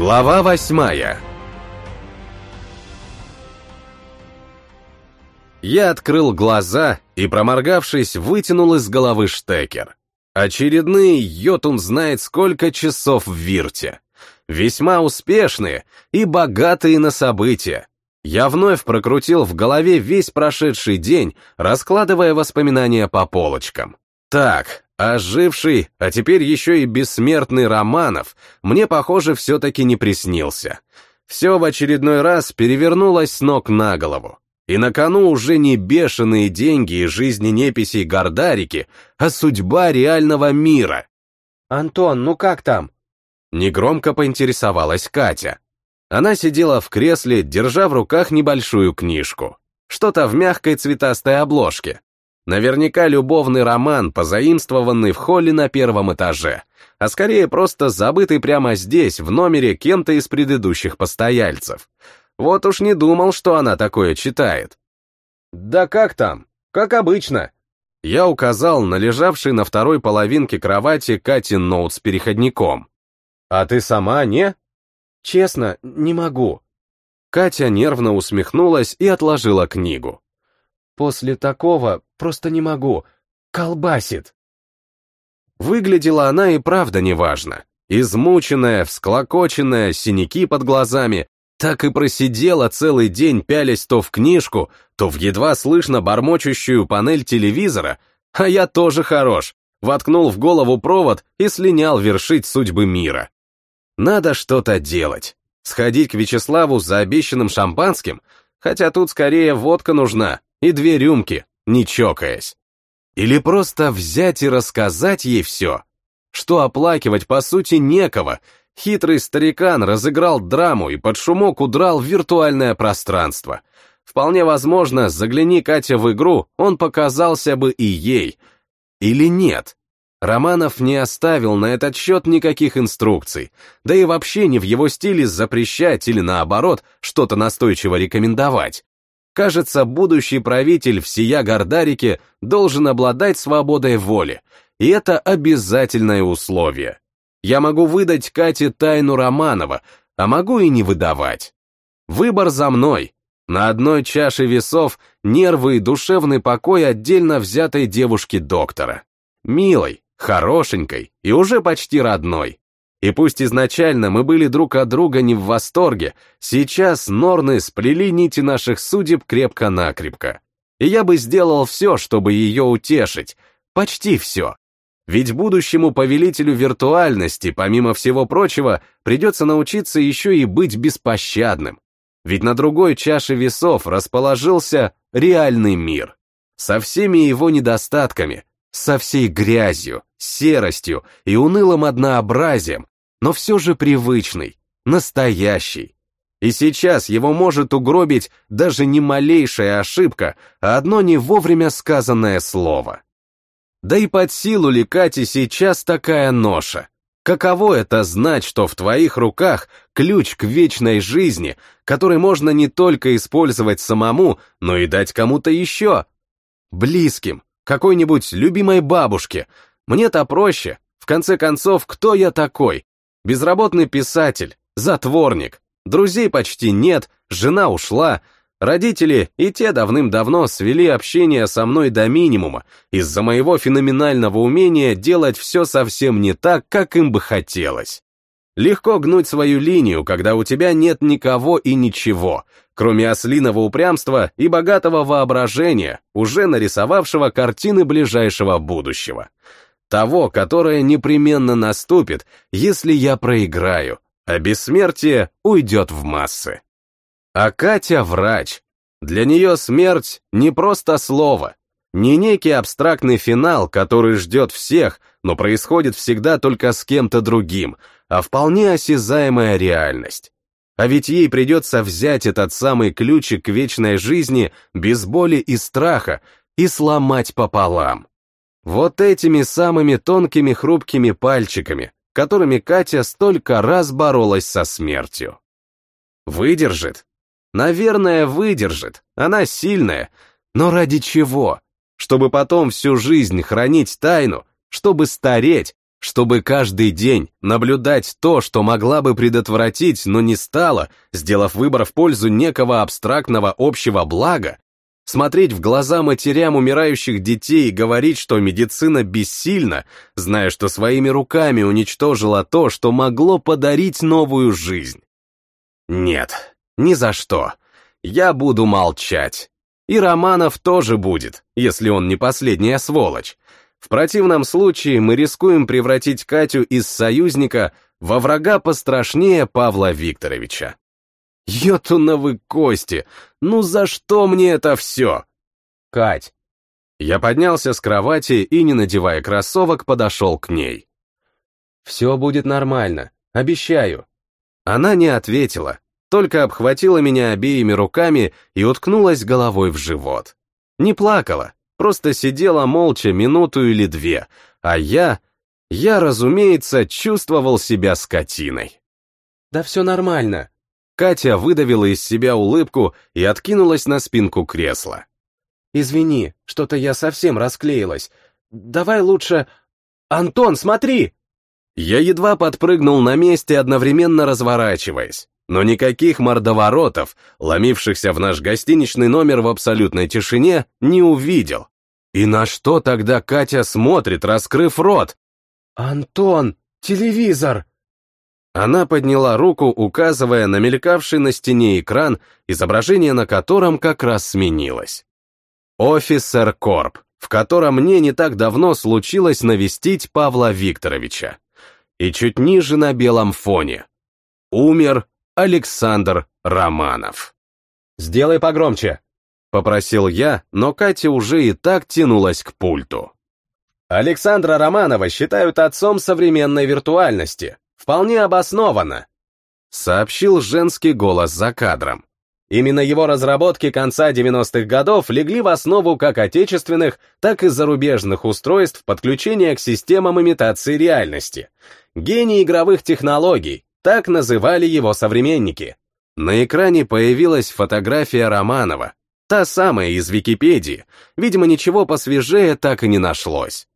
Глава восьмая Я открыл глаза и, проморгавшись, вытянул из головы штекер. Очередные йотун знает сколько часов в Вирте. Весьма успешные и богатые на события. Я вновь прокрутил в голове весь прошедший день, раскладывая воспоминания по полочкам. Так, оживший, а теперь еще и бессмертный Романов, мне, похоже, все-таки не приснился. Все в очередной раз перевернулось с ног на голову. И на кону уже не бешеные деньги и жизни неписей Гордарики, а судьба реального мира. «Антон, ну как там?» Негромко поинтересовалась Катя. Она сидела в кресле, держа в руках небольшую книжку. Что-то в мягкой цветастой обложке. Наверняка любовный роман, позаимствованный в холле на первом этаже, а скорее просто забытый прямо здесь, в номере кем-то из предыдущих постояльцев. Вот уж не думал, что она такое читает. «Да как там? Как обычно». Я указал на лежавший на второй половинке кровати Катин ноут с переходником. «А ты сама, не?» «Честно, не могу». Катя нервно усмехнулась и отложила книгу. «После такого просто не могу. Колбасит». Выглядела она и правда неважно. Измученная, всклокоченная, синяки под глазами, так и просидела целый день, пялясь то в книжку, то в едва слышно бормочущую панель телевизора, а я тоже хорош, воткнул в голову провод и слинял вершить судьбы мира. Надо что-то делать. Сходить к Вячеславу за обещанным шампанским, хотя тут скорее водка нужна и две рюмки, не чокаясь. Или просто взять и рассказать ей все. Что оплакивать, по сути, некого. Хитрый старикан разыграл драму и под шумок удрал в виртуальное пространство. Вполне возможно, загляни Катя в игру, он показался бы и ей. Или нет? Романов не оставил на этот счет никаких инструкций, да и вообще не в его стиле запрещать или наоборот что-то настойчиво рекомендовать. Кажется, будущий правитель всея Гордарики должен обладать свободой воли, и это обязательное условие. Я могу выдать Кате тайну Романова, а могу и не выдавать. Выбор за мной. На одной чаше весов нервы и душевный покой отдельно взятой девушки-доктора. Милой, хорошенькой и уже почти родной. И пусть изначально мы были друг от друга не в восторге, сейчас Норны сплели нити наших судеб крепко-накрепко. И я бы сделал все, чтобы ее утешить, почти все. Ведь будущему повелителю виртуальности, помимо всего прочего, придется научиться еще и быть беспощадным. Ведь на другой чаше весов расположился реальный мир. Со всеми его недостатками, со всей грязью, серостью и унылым однообразием, но все же привычный, настоящий. И сейчас его может угробить даже не малейшая ошибка, а одно не вовремя сказанное слово. Да и под силу ли Кате сейчас такая ноша? Каково это знать, что в твоих руках ключ к вечной жизни, который можно не только использовать самому, но и дать кому-то еще? Близким, какой-нибудь любимой бабушке. Мне-то проще. В конце концов, кто я такой? Безработный писатель, затворник. Друзей почти нет, жена ушла. Родители и те давным-давно свели общение со мной до минимума из-за моего феноменального умения делать все совсем не так, как им бы хотелось. Легко гнуть свою линию, когда у тебя нет никого и ничего, кроме ослиного упрямства и богатого воображения, уже нарисовавшего картины ближайшего будущего. Того, которое непременно наступит, если я проиграю, а бессмертие уйдет в массы. А Катя — врач. Для нее смерть — не просто слово, не некий абстрактный финал, который ждет всех, но происходит всегда только с кем-то другим, а вполне осязаемая реальность. А ведь ей придется взять этот самый ключик к вечной жизни без боли и страха и сломать пополам. Вот этими самыми тонкими хрупкими пальчиками, которыми Катя столько раз боролась со смертью. Выдержит? Наверное, выдержит. Она сильная. Но ради чего? Чтобы потом всю жизнь хранить тайну, чтобы стареть, чтобы каждый день наблюдать то, что могла бы предотвратить, но не стала, сделав выбор в пользу некого абстрактного общего блага, смотреть в глаза матерям умирающих детей и говорить, что медицина бессильна, зная, что своими руками уничтожила то, что могло подарить новую жизнь. Нет, ни за что. Я буду молчать. И Романов тоже будет, если он не последняя сволочь. В противном случае мы рискуем превратить Катю из союзника во врага пострашнее Павла Викторовича. Йотуновы кости, ну за что мне это все? Кать. Я поднялся с кровати и, не надевая кроссовок, подошел к ней. Все будет нормально, обещаю. Она не ответила, только обхватила меня обеими руками и уткнулась головой в живот. Не плакала, просто сидела молча минуту или две, а я, я, разумеется, чувствовал себя скотиной. Да все нормально. Катя выдавила из себя улыбку и откинулась на спинку кресла. Извини, что-то я совсем расклеилась. Давай лучше... Антон, смотри! Я едва подпрыгнул на месте, одновременно разворачиваясь но никаких мордоворотов, ломившихся в наш гостиничный номер в абсолютной тишине, не увидел. И на что тогда Катя смотрит, раскрыв рот? «Антон, телевизор!» Она подняла руку, указывая на мелькавший на стене экран, изображение на котором как раз сменилось. Офисер Корп, в котором мне не так давно случилось навестить Павла Викторовича. И чуть ниже на белом фоне. Умер Александр Романов. «Сделай погромче», — попросил я, но Катя уже и так тянулась к пульту. Александра Романова считают отцом современной виртуальности. Вполне обоснованно, — сообщил женский голос за кадром. Именно его разработки конца 90-х годов легли в основу как отечественных, так и зарубежных устройств подключения к системам имитации реальности. Гений игровых технологий, так называли его современники. На экране появилась фотография Романова, та самая из Википедии, видимо, ничего посвежее так и не нашлось.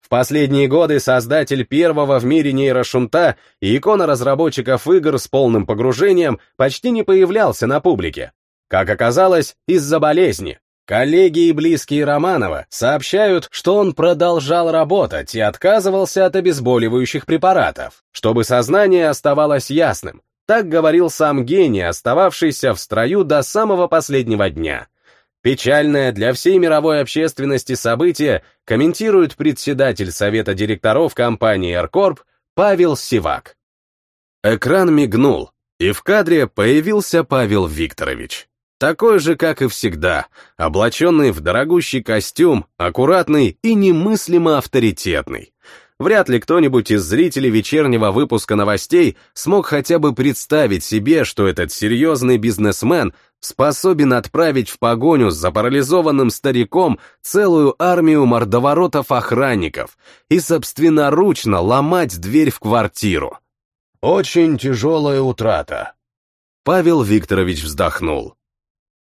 В последние годы создатель первого в мире нейрошунта и икона разработчиков игр с полным погружением почти не появлялся на публике. Как оказалось, из-за болезни. Коллеги и близкие Романова сообщают, что он продолжал работать и отказывался от обезболивающих препаратов, чтобы сознание оставалось ясным. Так говорил сам гений, остававшийся в строю до самого последнего дня. Печальное для всей мировой общественности событие комментирует председатель совета директоров компании AirCorp Павел Сивак. Экран мигнул, и в кадре появился Павел Викторович. Такой же, как и всегда, облаченный в дорогущий костюм, аккуратный и немыслимо авторитетный. Вряд ли кто-нибудь из зрителей вечернего выпуска новостей смог хотя бы представить себе, что этот серьезный бизнесмен способен отправить в погоню с запарализованным стариком целую армию мордоворотов-охранников и собственноручно ломать дверь в квартиру. Очень тяжелая утрата. Павел Викторович вздохнул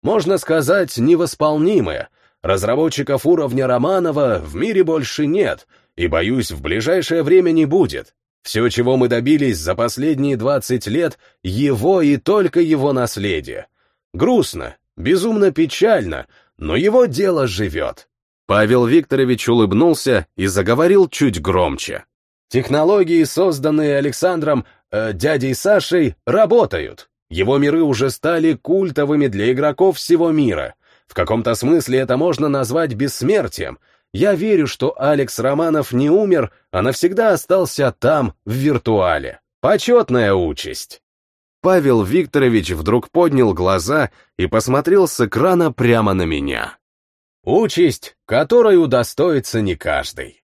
можно сказать, невосполнимое. Разработчиков уровня Романова в мире больше нет, и, боюсь, в ближайшее время не будет. Все, чего мы добились за последние 20 лет, его и только его наследие. Грустно, безумно печально, но его дело живет. Павел Викторович улыбнулся и заговорил чуть громче. Технологии, созданные Александром, э, дядей Сашей, работают. Его миры уже стали культовыми для игроков всего мира. В каком-то смысле это можно назвать бессмертием. Я верю, что Алекс Романов не умер, а навсегда остался там, в виртуале. Почетная участь. Павел Викторович вдруг поднял глаза и посмотрел с экрана прямо на меня. Участь, которой удостоится не каждый.